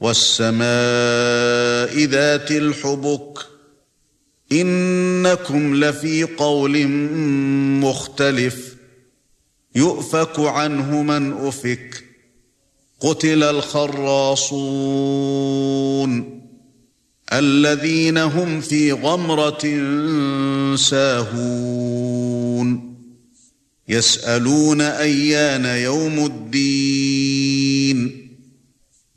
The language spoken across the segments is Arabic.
والسماء ذات الحبك إنكم لفي قول مختلف يؤفك عنه من أفك قتل الخراصون الذين هم في غمرة ساهون يسألون أيان يوم الدين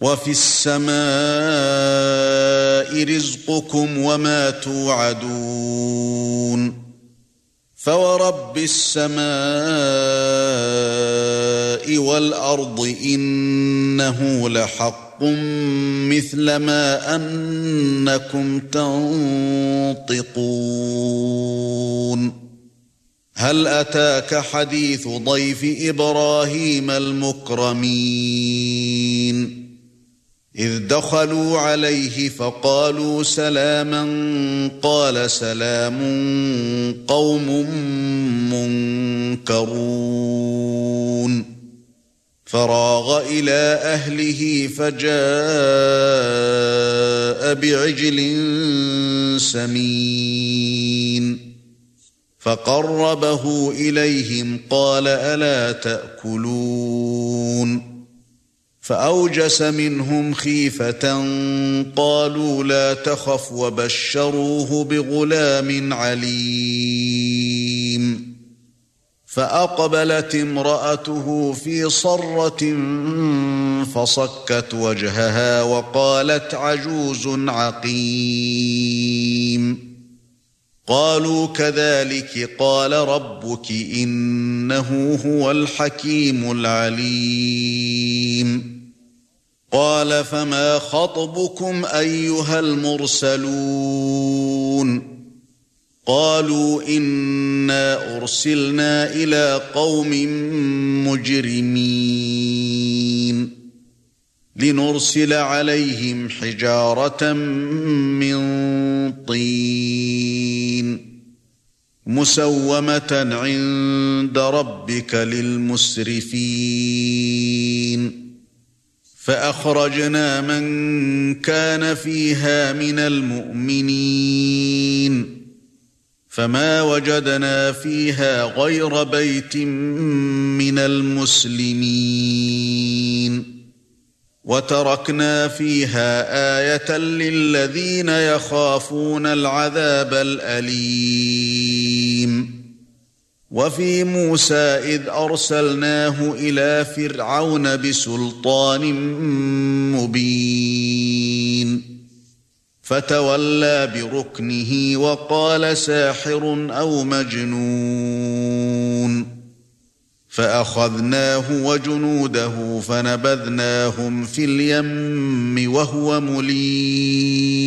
وفي السماء رزقكم وما توعدون فورب السماء والأرض إنه لحق مثل ما أنكم تنطقون هل أتاك حديث ضيف إبراهيم المكرمين إذ دخلوا عليه فقالوا سلاما قال سلام قوم منكرون. فراغ إلى أهله فجاء بعجل سمين. فقربه إليهم قال ألا تأكلون. فأوجس منهم خيفة قالوا لا تخف وبشروه بغلام عليم. فأقبلت امرأته في صرة فصكت وجهها وقالت عجوز عقيم. قالوا كذلك قال ربك إنه هو الحكيم العليم. قال فما خطبكم أيها المرسلون قالوا إنا أرسلنا إلى قوم مجرمين لنرسل عليهم حجارة من طين مسومة عند ربك للمسرفين فأخرجنا من كان فيها من المؤمنين فما وجدنا فيها غير بيت من المسلمين وتركنا فيها آية للذين يخافون العذاب الأليم وفي موسى إذ أرسلناه إلى فرعون بسلطان مبين. فتولى بركنه وقال ساحر أو مجنون. فأخذناه وجنوده فنبذناهم في اليم وهو مليم.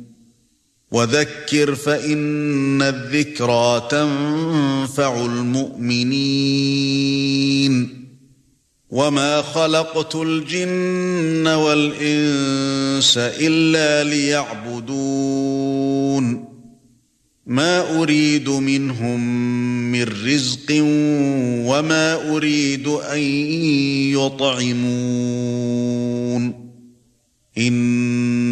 وَذَكِّرْ فَإِنَّ الذِّكْرَى تَنفَعُ الْمُؤْمِنِينَ. وَمَا خَلَقْتُ الْجِنَّ وَالْإِنسَ إِلَّا لِيَعْبُدُونِ. مَا أُرِيدُ مِنْهُمْ مِنْ رِزْقٍ وَمَا أُرِيدُ أَنْ يُطْعِمُونِ.